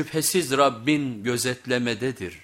Şüphesiz Rabbin gözetlemededir.